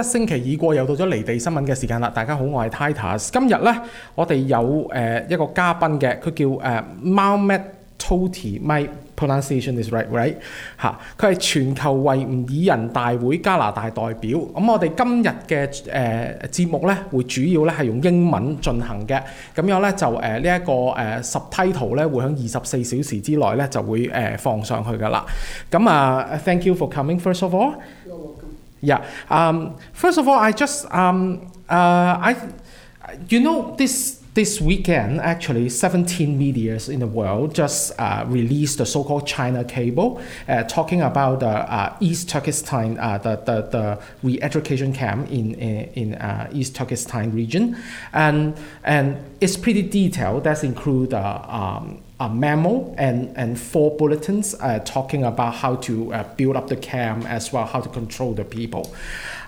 一星期已過，又到咗離地新聞嘅時間啦！大家好，我係 Titus。今日呢，我哋有誒、呃一個嘉賓嘅，佢叫誒、呃、Maumet Toti。My pronunciation is right, right？嚇，佢係全球維吾爾人大會加拿大代表。咁我哋今日嘅誒節目呢，會主要呢係用英文進行嘅。咁樣呢，就誒呢一個誒 subtitle 呢，會喺二十四小時之內呢，就會誒、呃放上去噶啦。咁啊、thank you for coming first of all。 Yeah. Um, first of all, I just um, uh, I, you know, this this weekend actually, 17 medias in the world just uh, released the so-called China cable, uh, talking about the uh, East Turkestan, uh, the, the the re-education camp in in, in uh, East Turkestan region, and and it's pretty detailed. That's include um, a memo and, and four bulletins uh, talking about how to uh, build up the camp as well, how to control the people.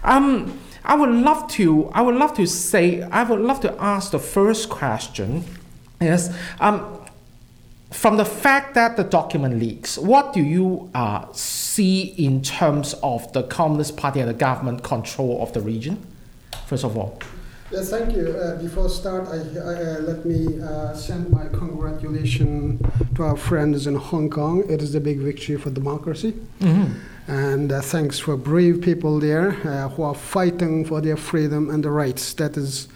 Um, I would love to. I would love to say. I would love to ask the first question. Is um, from the fact that the document leaks, what do you uh, see in terms of the Communist Party and the government control of the region? First of all. Yes, thank you. Uh, before start, I, I, uh, let me uh, send my congratulations to our friends in Hong Kong. It is a big victory for democracy. And uh, thanks for brave people there uh, who are fighting for their freedom and the rights. That is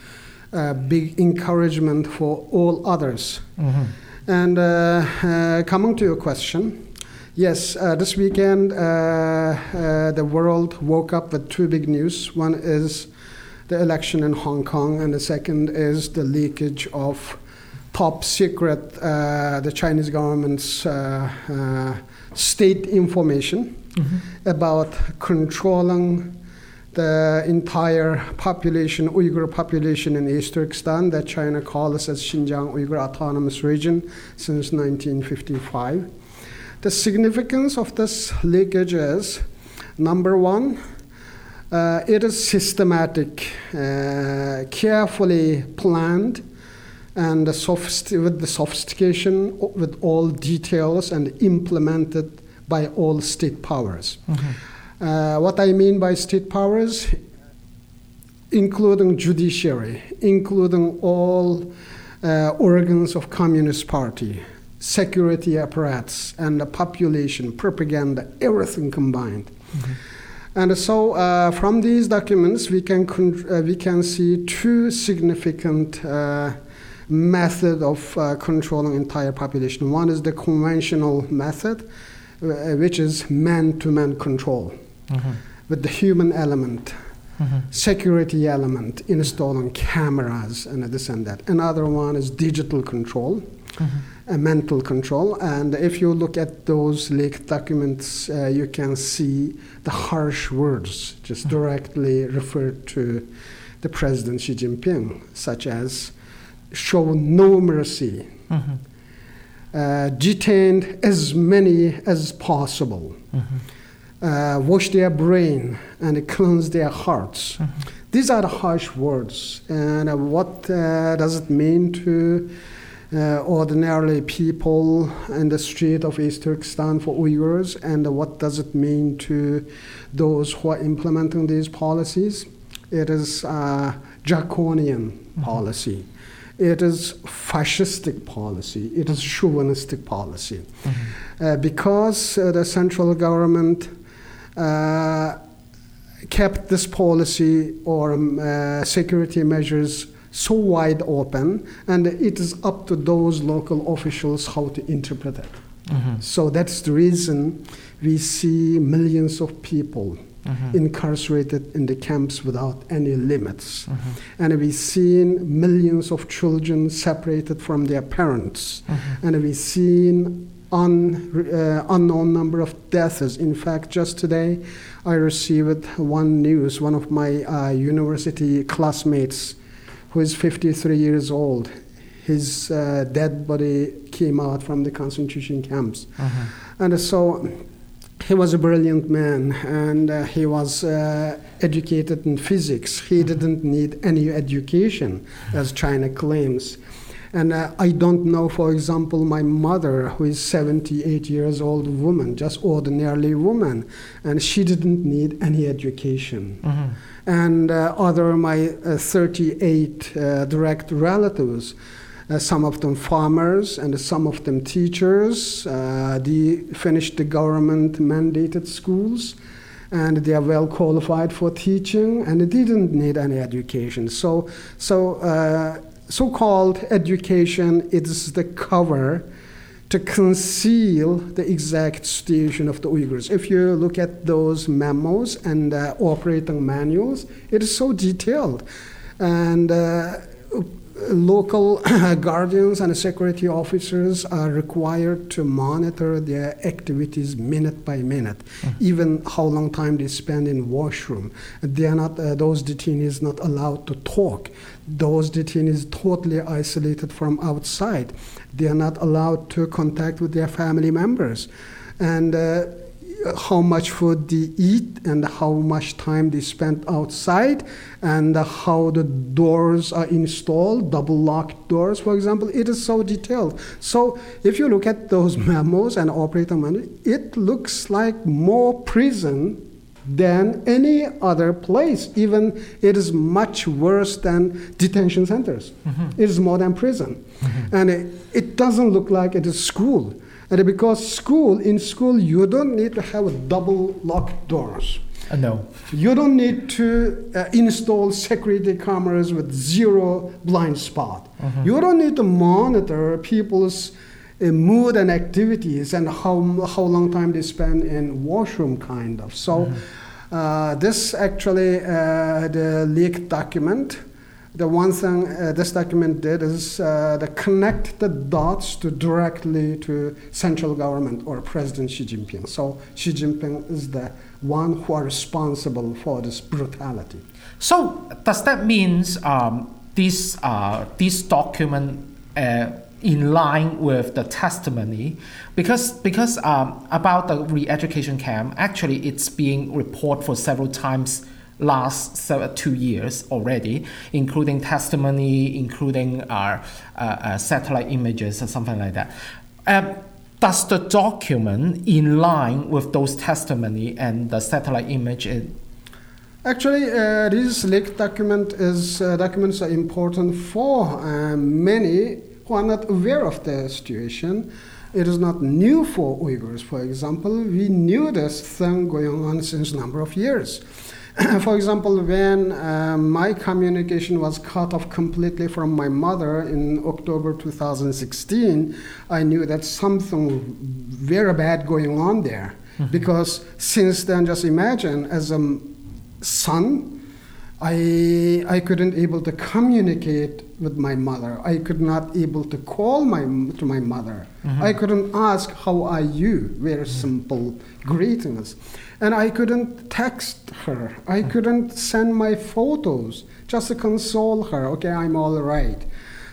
a big encouragement for all others. And uh, uh, coming to your question, yes, uh, this weekend uh, uh, the world woke up with two big news. One is the election in Hong Kong, and the second is the leakage of top secret, uh, the Chinese government's uh, uh, state information about controlling the entire population, Uyghur population in East Turkestan that China calls as Xinjiang Uyghur Autonomous Region since 1955. The significance of this leakage is number one, uh, it is systematic, uh, carefully planned, and the sophist- with the sophistication, with all details, and implemented by all state powers. Uh, what I mean by state powers, including judiciary, including all uh, organs of Communist Party, security apparatus, and the population, propaganda, everything combined. And so, uh, from these documents, we can uh, we can see two significant uh, method of uh, controlling entire population. One is the conventional method, uh, which is man-to-man control with the human element, security element, installing cameras and this and that. Another one is digital control a mental control. And if you look at those leaked documents, uh, you can see the harsh words just directly referred to the President Xi Jinping, such as show no mercy, uh, detained as many as possible, uh, wash their brain and cleanse their hearts. These are the harsh words. And uh, what uh, does it mean to uh, ordinarily people in the street of East Turkestan for Uyghurs, and what does it mean to those who are implementing these policies? It is uh, draconian policy. It is fascistic policy. It is chauvinistic policy. Uh, because uh, the central government uh, kept this policy or um, uh, security measures so wide open, and it is up to those local officials how to interpret it. So that's the reason we see millions of people incarcerated in the camps without any limits. And we've seen millions of children separated from their parents. And we've seen un, uh, unknown number of deaths. In fact, just today, I received one news. One of my uh, university classmates, who is 53 years old, his uh, dead body came out from the concentration camps. And so he was a brilliant man and uh, he was uh, educated in physics. He didn't need any education, as China claims. And uh, I don't know, for example, my mother, who is 78 years old woman, just ordinarily woman, and she didn't need any education. Mhm. And uh, other my uh, 38 uh, direct relatives, uh, some of them farmers and some of them teachers. Uh, they finished the government mandated schools and they are well qualified for teaching and they didn't need any education. So, so uh, so-called education is the cover to conceal the exact situation of the Uyghurs. If you look at those memos and uh, operating manuals, it is so detailed. And uh, local guardians and security officers are required to monitor their activities minute by minute, even how long time they spend in washroom. They are not; uh, those detainees not allowed to talk. Those detainees totally isolated from outside. They are not allowed to contact with their family members, and. Uh, how much food they eat and how much time they spend outside and how the doors are installed double locked doors for example. It is so detailed. So if you look at those memos and operating manual it looks like more prison than any other place. Even it is much worse than detention centers. Mm-hmm. It is more than prison. Mm-hmm. And it, it doesn't look like it is school and because school, in school, you don't need to have double locked doors. Uh, no. You don't need to uh, install security cameras with zero blind spot. You don't need to monitor people's uh, mood and activities and how, how long time they spend in washroom, kind of. So uh, this actually, uh, the leaked document, the one thing uh, this document did is uh, to connect the dots to directly to central government or President Xi Jinping. So Xi Jinping is the one who are responsible for this brutality. So does that means um, this uh, this document uh, in line with the testimony because because um, about the re-education camp actually it's being reported for several times last se- two years already, including testimony, including uh, uh, uh, satellite images or something like that. Um, does the document in line with those testimony and the satellite image? Actually, uh, this leaked document is uh, documents are important for many who are not aware of the situation. It is not new for Uyghurs, for example. We knew this thing going on since a number of years. for example, when uh, my communication was cut off completely from my mother in October 2016, I knew that something very bad going on there. Because since then, just imagine, as a son, I, I couldn't able to communicate with my mother. I could not able to call my to my mother. I couldn't ask how are you? Very simple greetings, and I couldn't text her. I couldn't send my photos just to console her. Okay, I'm all right.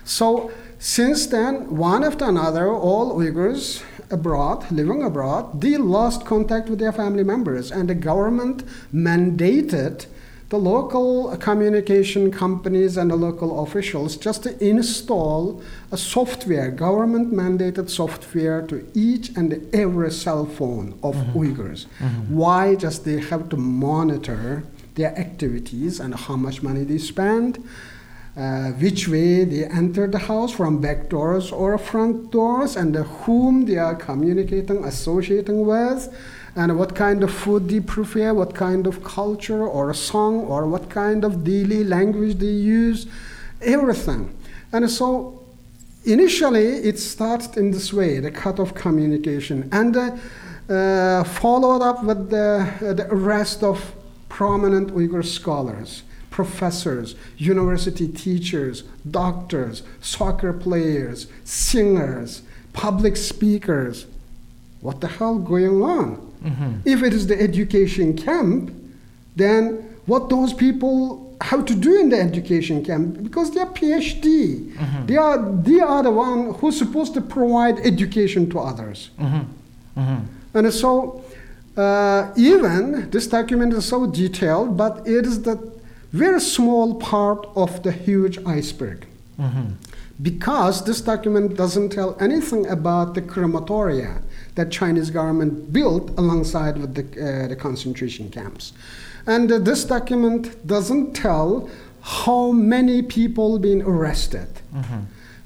So since then, one after another, all Uyghurs abroad, living abroad, they lost contact with their family members, and the government mandated the local communication companies and the local officials just to install a software, government mandated software to each and every cell phone of Uyghurs. Why? Just they have to monitor their activities and how much money they spend. Uh, which way they enter the house from back doors or front doors and whom they are communicating associating with and what kind of food they prefer what kind of culture or a song or what kind of daily language they use everything and so initially it started in this way the cut off communication and uh, followed up with the, the arrest of prominent uyghur scholars professors, university teachers, doctors, soccer players, singers, public speakers. What the hell going on? Mm-hmm. If it is the education camp, then what those people have to do in the education camp because they are PhD. Mm-hmm. They are they are the one who's supposed to provide education to others. Mm-hmm. And so uh, even this document is so detailed, but it is the very small part of the huge iceberg. because this document doesn't tell anything about the crematoria that Chinese government built alongside with the, uh, the concentration camps. And uh, this document doesn't tell how many people been arrested.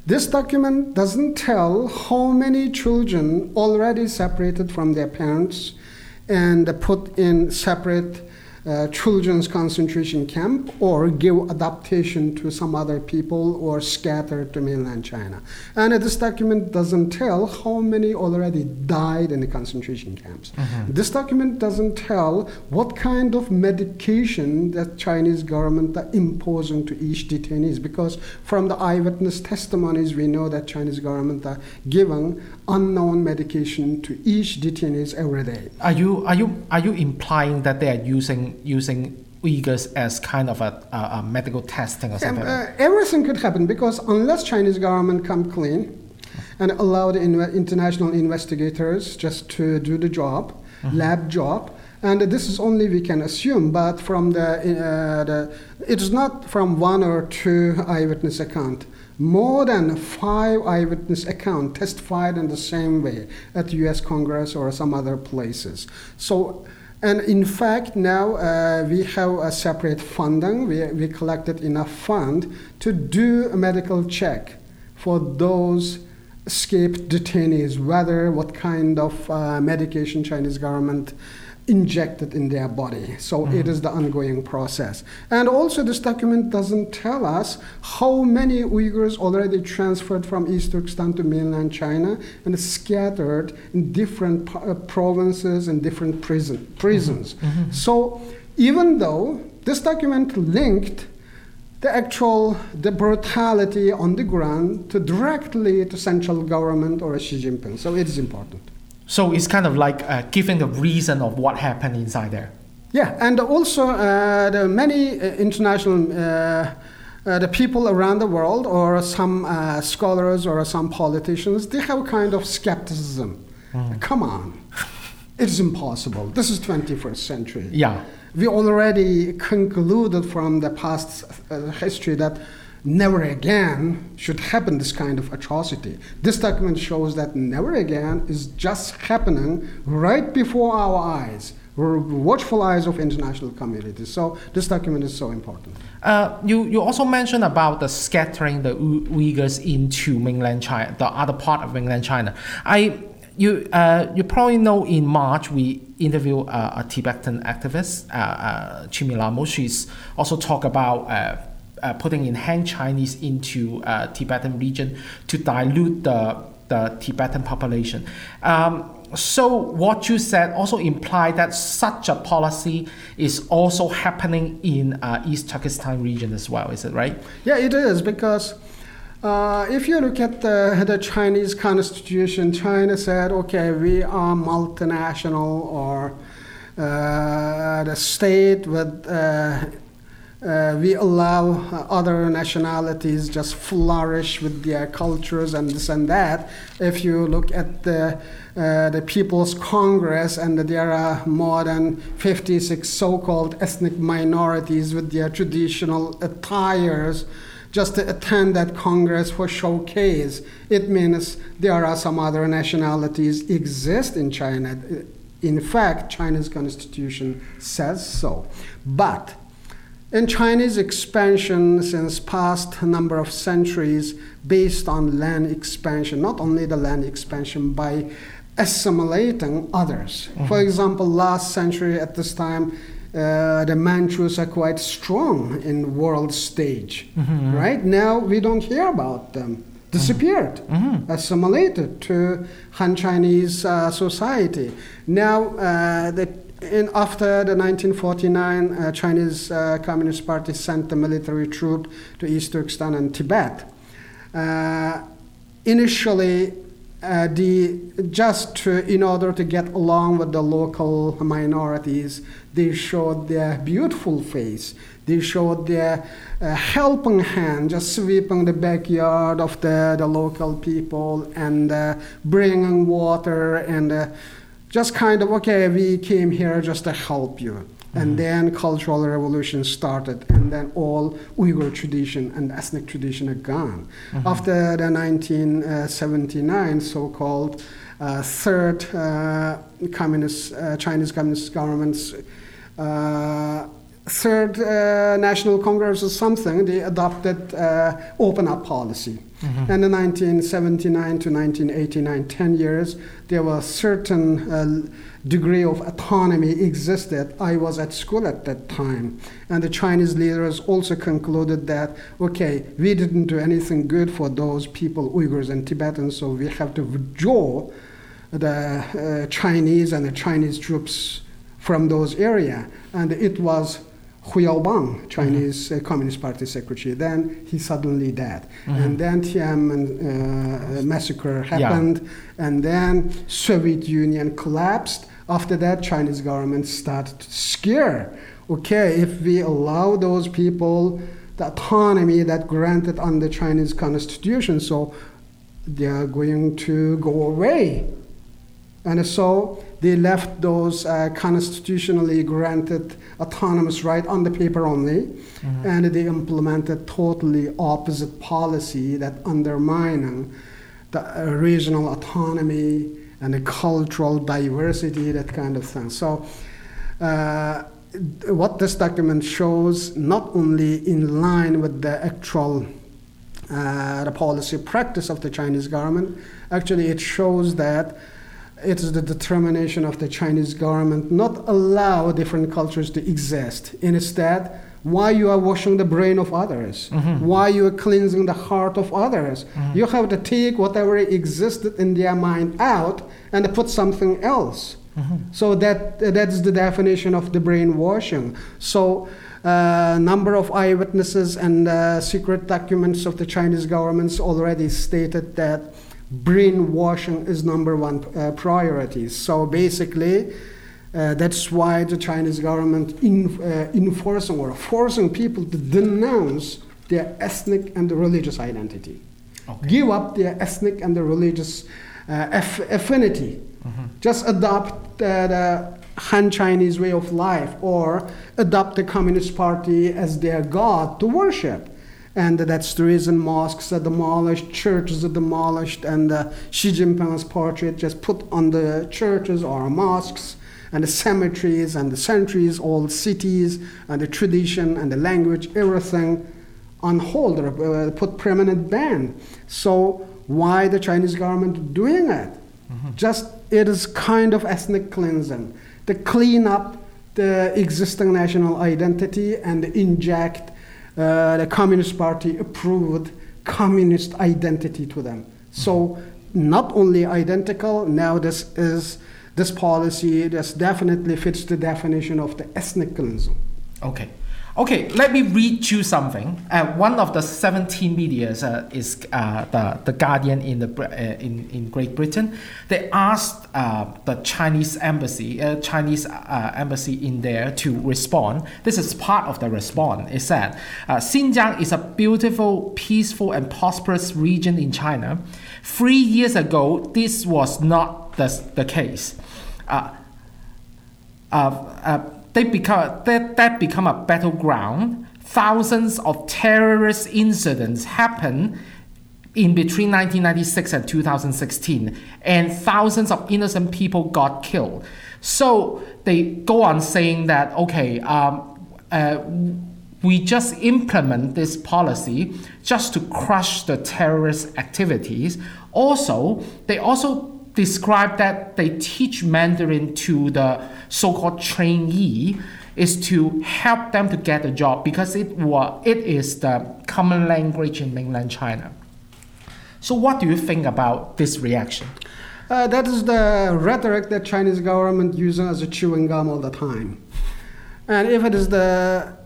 This document doesn't tell how many children already separated from their parents and put in separate uh, children's concentration camp or give adaptation to some other people or scattered to mainland China. And this document doesn't tell how many already died in the concentration camps. This document doesn't tell what kind of medication that Chinese government are imposing to each detainees because from the eyewitness testimonies we know that Chinese government are giving unknown medication to each detainees every day. Are you are you are you implying that they are using using Uyghurs as kind of a, a, a medical testing or Um, something? uh, everything could happen because unless Chinese government come clean and allow the inve- international investigators just to do the job, lab job, and this is only we can assume, but from the, uh, the it's not from one or two eyewitness account. More than five eyewitness account testified in the same way at U.S. Congress or some other places. So and in fact, now uh, we have a separate funding. We, we collected enough fund to do a medical check for those escaped detainees, whether what kind of uh, medication Chinese government injected in their body. So it mm-hmm. is the ongoing process. And also, this document doesn't tell us how many Uyghurs already transferred from East Turkestan to mainland China and scattered in different uh, provinces and different prison, mm-hmm. prisons. Mm-hmm. So even though this document linked the actual the brutality on the ground to directly to central government or Xi Jinping. So it is important. So it's kind of like uh, giving the reason of what happened inside there. Yeah, and also uh, the many uh, international uh, uh, the people around the world or some uh, scholars or some politicians they have a kind of skepticism. Come on, it's impossible. This is 21st century. Yeah. We already concluded from the past uh, history that never again should happen this kind of atrocity. This document shows that never again is just happening right before our eyes, watchful eyes of international community. So this document is so important. Uh, you, you also mentioned about the scattering the Uy- Uyghurs into mainland China, the other part of mainland China. I, you, uh, you probably know in March we interviewed uh, a Tibetan activist, uh, uh. She's also talked about uh, uh, putting in Han Chinese into uh, Tibetan region to dilute the, the Tibetan population. Um, so what you said also implied that such a policy is also happening in uh, East Turkestan region as well. Is it right? Yeah, it is because uh, if you look at the, the Chinese constitution, China said, okay, we are multinational or uh, the state with. Uh, we allow other nationalities just flourish with their cultures and this and that. If you look at the uh, the People's Congress and there are more than 56 so-called ethnic minorities with their traditional attires just to attend that Congress for showcase. It means there are some other nationalities exist in China. In fact, China's constitution says so. But in Chinese expansion since past number of centuries based on land expansion, not only the land expansion by assimilating others. For example, last century at this time, uh, the Manchus are quite strong in world stage. Right now, we don't hear about them. Disappeared, assimilated to Han Chinese uh, society. Now, uh, the after the 1949 uh, Chinese uh, Communist Party sent the military troop to East Turkestan and Tibet, uh, initially uh, the just to, in order to get along with the local minorities, they showed their beautiful face. They showed their uh, helping hand, just sweeping the backyard of the, the local people and uh, bringing water and just kind of okay we came here just to help you. And then cultural revolution started, and then all Uyghur tradition and ethnic tradition are gone. After the 1979 so-called uh, third uh, communist uh, Chinese communist government's uh, third uh, national congress or something, they adopted uh, open up policy. And in 1979 to 1989, 10 years, there was certain uh, degree of autonomy existed. I was at school at that time, and the Chinese leaders also concluded that okay, we didn't do anything good for those people, Uyghurs and Tibetans, so we have to withdraw the uh, Chinese and the Chinese troops from those area, and it was Hu Yaobang, Chinese uh, Communist Party secretary. Then he suddenly died, and then Tiananmen uh, massacre happened, and then Soviet Union collapsed. After that, Chinese government started to scare. Okay, if we allow those people the autonomy that granted under the Chinese constitution, so they are going to go away. And so they left those uh, constitutionally granted autonomous right on the paper only, and they implemented totally opposite policy that undermining the uh, regional autonomy and the cultural diversity, that kind of thing. So, uh, what this document shows, not only in line with the actual uh, the policy practice of the Chinese government, actually it shows that it is the determination of the Chinese government not allow different cultures to exist. Instead, why you are washing the brain of others? Why you are cleansing the heart of others? You have to take whatever existed in their mind out and put something else. So that that's the definition of the brainwashing. So. Uh, number of eyewitnesses and uh, secret documents of the Chinese governments already stated that brainwashing is number one uh, priority. So basically, uh, that's why the Chinese government in, uh, enforcing or forcing people to denounce their ethnic and religious identity, give up their ethnic and the religious uh, aff- affinity, just adopt uh, the Han Chinese way of life or adopt the Communist Party as their god to worship and that's the reason mosques are demolished, churches are demolished, and uh, Xi Jinping's portrait just put on the churches or mosques, and the cemeteries and the centuries, all cities, and the tradition and the language, everything on hold, or uh, put permanent ban. So why the Chinese government doing it? Just it is kind of ethnic cleansing, to clean up the existing national identity and inject Uh, the Communist Party approved communist identity to them. So not only identical, now this is this policy this definitely fits the definition of the ethnic cleansing. Okay. Okay, let me read you something. Uh, one of the 17 medias uh, is uh, the, the Guardian in, the, uh, in, in Great Britain. They asked uh, the Chinese embassy, uh, Chinese embassy in there to respond. This is part of the response. It said, Xinjiang is a beautiful, peaceful, and prosperous region in China. Three years ago, this was not the, the case. Uh, uh, they become that, that become a battleground. Thousands of terrorist incidents happen in between 1996 and 2016, and thousands of innocent people got killed. So they go on saying that okay, um, uh, we just implement this policy just to crush the terrorist activities. Also, they also describe that they teach Mandarin to the so-called trainee is to help them to get a job because it wa- it is the common language in mainland China. So what do you think about this reaction? Uh, that is the rhetoric that Chinese government uses as a chewing gum all the time. And if it is the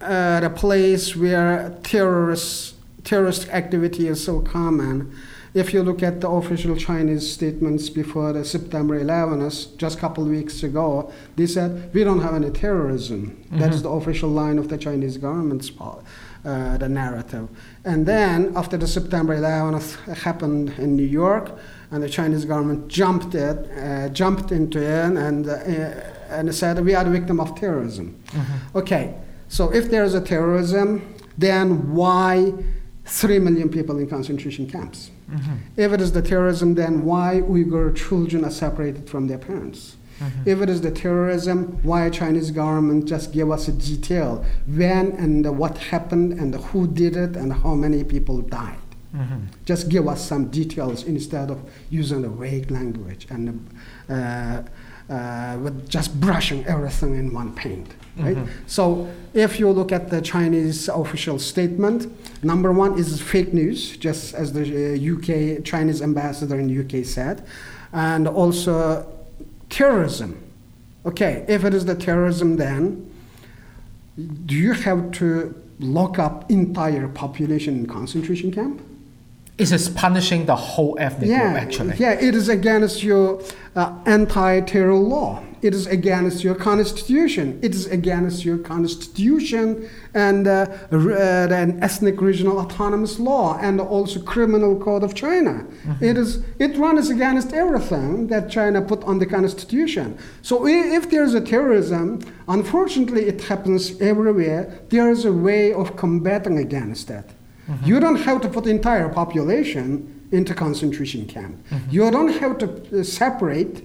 uh, the place where terrorist terrorist activity is so common, if you look at the official Chinese statements before the September 11th, just a couple of weeks ago, they said we don't have any terrorism. That is the official line of the Chinese government's uh, the narrative. And then after the September 11th happened in New York, and the Chinese government jumped it, uh, jumped into it, and uh, and said we are the victim of terrorism. Okay, so if there is a terrorism, then why three million people in concentration camps? If it is the terrorism, then why Uyghur children are separated from their parents? If it is the terrorism, why Chinese government just give us a detail when and what happened and who did it and how many people died? Just give us some details instead of using the vague language and uh, uh, with just brushing everything in one paint. Right? So if you look at the Chinese official statement, number one is fake news, just as the uh, UK Chinese ambassador in UK said, and also terrorism. Okay, if it is the terrorism, then do you have to lock up entire population in concentration camp? It is punishing the whole ethnic yeah, group actually. Yeah, it is against your uh, anti-terror law. It is against your constitution. It is against your constitution and uh, uh, an ethnic regional autonomous law and also criminal code of China. It is it runs against everything that China put on the constitution. So if there is a terrorism, unfortunately it happens everywhere. There is a way of combating against that. You don't have to put entire population into concentration camp. You don't have to uh, separate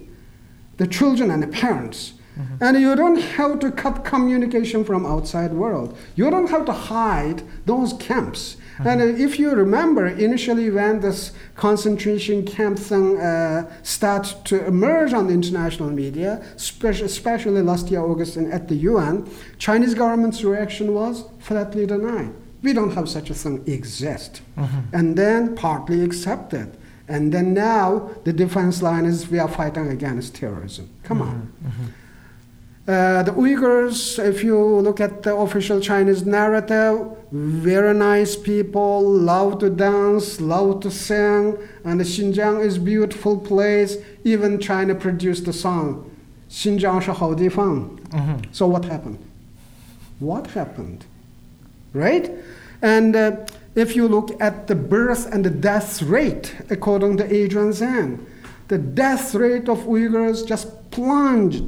the children and the parents. And you don't have to cut communication from outside world. You don't have to hide those camps. And uh, if you remember, initially when this concentration camp thing uh, started to emerge on the international media, especially, especially last year August at the UN, Chinese government's reaction was flatly denied We don't have such a thing exist. And then partly accepted. And then now the defense line is we are fighting against terrorism. Come on. Uh, the Uyghurs, if you look at the official Chinese narrative, very nice people, love to dance, love to sing, and Xinjiang is beautiful place. Even China produced the song, 新疆是好地方. So what happened? What happened? Right? And uh, if you look at the birth and the death rate, according to Adrian Zenz, the death rate of Uyghurs just plunged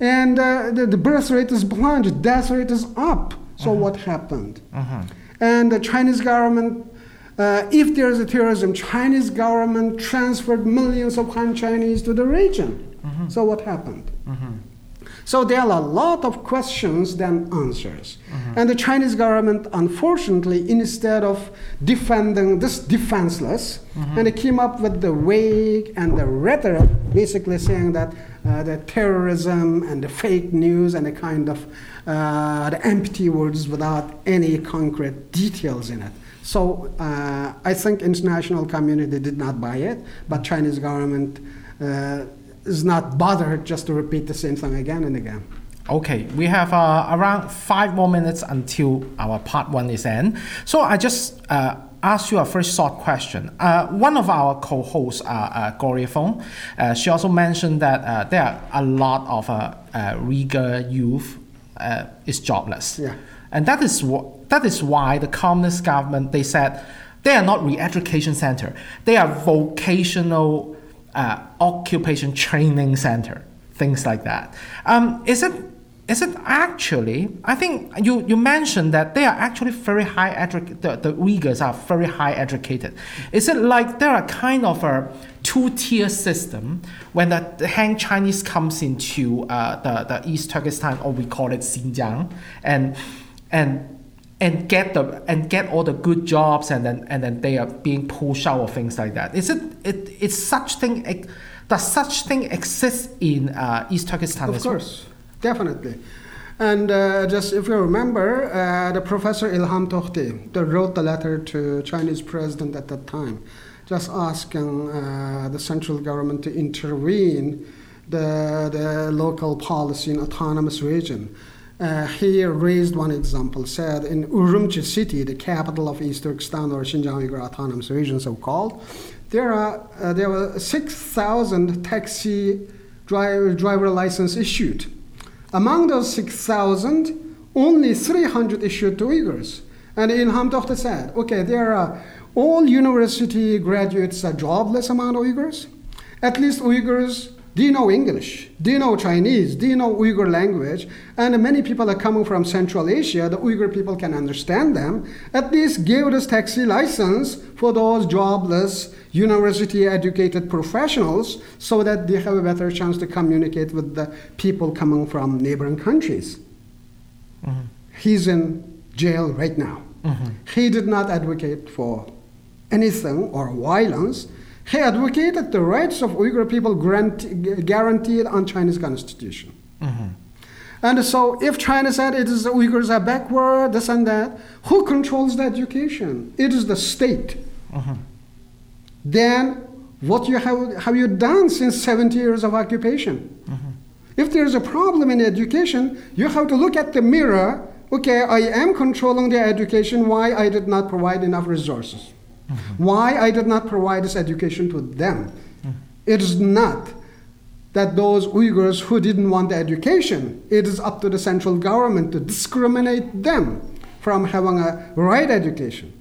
and uh, the, the birth rate is plunged, death rate is up. So what happened? And the Chinese government, uh, if there is a terrorism, Chinese government transferred millions of Han Chinese to the region. So what happened? So there are a lot of questions than answers. And the Chinese government, unfortunately, instead of defending this defenseless, and it came up with the vague and the rhetoric, basically saying that uh, the terrorism and the fake news and the kind of uh, the empty words without any concrete details in it. So uh, I think international community did not buy it, but Chinese government uh, is not bothered just to repeat the same thing again and again. Okay, we have uh, around five more minutes until our part one is end. So I just uh, ask you a very short question. Uh, one of our co-hosts, uh, uh, Gloria Fong, uh, she also mentioned that uh, there are a lot of uh, uh, Uyghur youth uh, is jobless. Yeah. And that is what that is why the communist government they said they are not re-education center. They are vocational uh, occupation training center, things like that. Um, is it is it actually? I think you, you mentioned that they are actually very high educated. The, the Uyghurs are very high educated. Is it like there are kind of a two tier system when the, the Han Chinese comes into uh, the the East Turkestan or we call it Xinjiang and and and get the and get all the good jobs and then and then they are being pushed out or things like that. Is it it it is such thing does such thing exist in uh, East Turkestan Of as well? course, definitely. And uh, just if you remember, uh, the professor Ilham Tohti that wrote the letter to Chinese president at that time, just asking uh, the central government to intervene the, the local policy in autonomous region. Uh, he raised one example, said in Urumqi city, the capital of East Turkestan or Xinjiang Uyghur Autonomous Region, so called, there are uh, there were 6,000 taxi driver, driver license issued. Among those 6,000, only 300 issued to Uyghurs. And Ilham Tohti said, okay, there are all university graduates are jobless among Uyghurs. At least Uyghurs Do you know English? Do you know Chinese? Do you know Uyghur language? And many people are coming from Central Asia. The Uyghur people can understand them. At least give this taxi license for those jobless, university educated professionals so that they have a better chance to communicate with the people coming from neighboring countries. Mm-hmm. He's in jail right now. Mm-hmm. He did not advocate for anything or violence. He advocated the rights of Uyghur people grant, guaranteed on Chinese constitution. Mm-hmm. And so, if China said it is the Uyghurs are backward, this and that, who controls the education? It is the state. Mm-hmm. Then, what you have, have you done since 70 years of occupation? Mm-hmm. If there is a problem in education, you have to look at the mirror. Okay, I am controlling the education. Why I did not provide enough resources? Why I did not provide this education to them? It is not that those Uyghurs who didn't want the education, it is up to the central government to discriminate them from having a right education.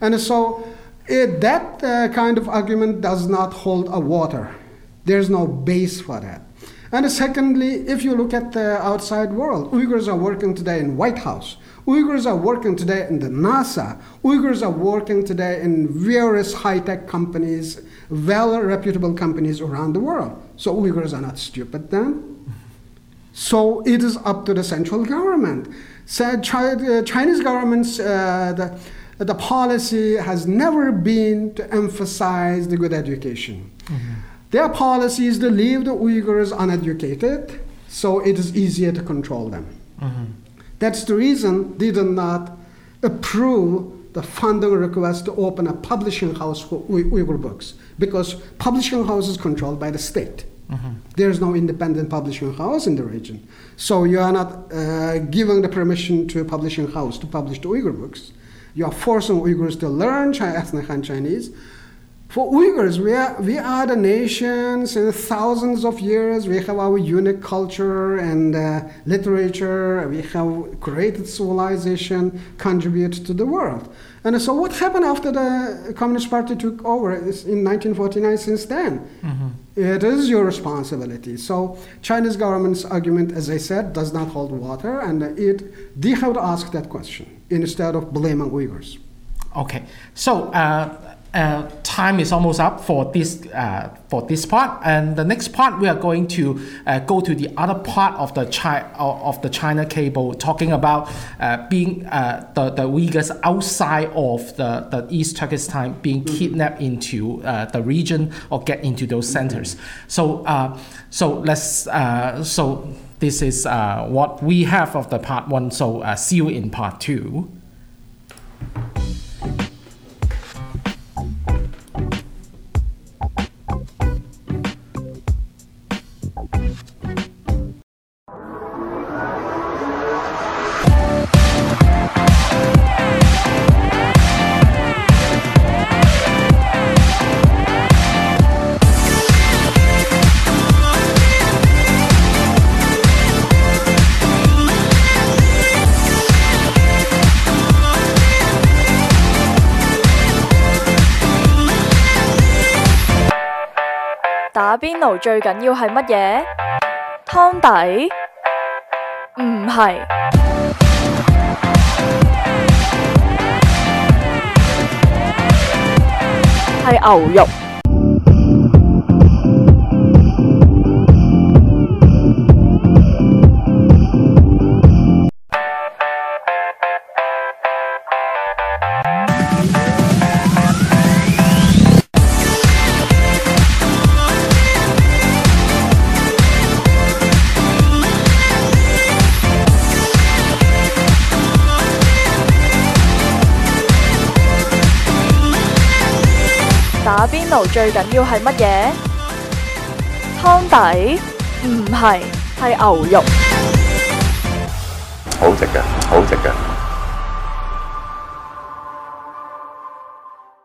And so it, that uh, kind of argument does not hold a water. There's no base for that. And secondly, if you look at the outside world, Uyghurs are working today in White House. Uyghurs are working today in the NASA. Uyghurs are working today in various high-tech companies, well-reputable companies around the world. So Uyghurs are not stupid then. So it is up to the central government. So uh, Chinese government's uh, the, the policy has never been to emphasize the good education. Mm-hmm. Their policy is to leave the Uyghurs uneducated, so it is easier to control them. Mm-hmm. That's the reason they did not approve the funding request to open a publishing house for Uyghur books because publishing house is controlled by the state. There is no independent publishing house in the region. So you are not uh, giving the permission to a publishing house to publish the Uyghur books. You are forcing Uyghurs to learn Ethnic Chinese. For Uyghurs, we are, we are the nations in thousands of years. We have our unique culture and uh, literature. We have created civilization, contribute to the world. And so, what happened after the Communist Party took over in 1949? Since then, it is your responsibility. So, Chinese government's argument, as I said, does not hold water, and it they have to ask that question instead of blaming Uyghurs. Okay, so uh, uh, time is almost up for this uh, for this part, and the next part we are going to uh, go to the other part of the Chi- of the China cable, talking about uh, being uh, the the Uyghurs outside of the, the East Turkestan being kidnapped into uh, the region or get into those centers. So uh, so let's uh, so this is uh, what we have of the part one. So uh, see you in part two.打邊爐最緊要係乜嘢？湯底？唔係，係牛肉。 最緊要係乜嘢？湯底？唔係，係牛肉。好食嘅，好食嘅。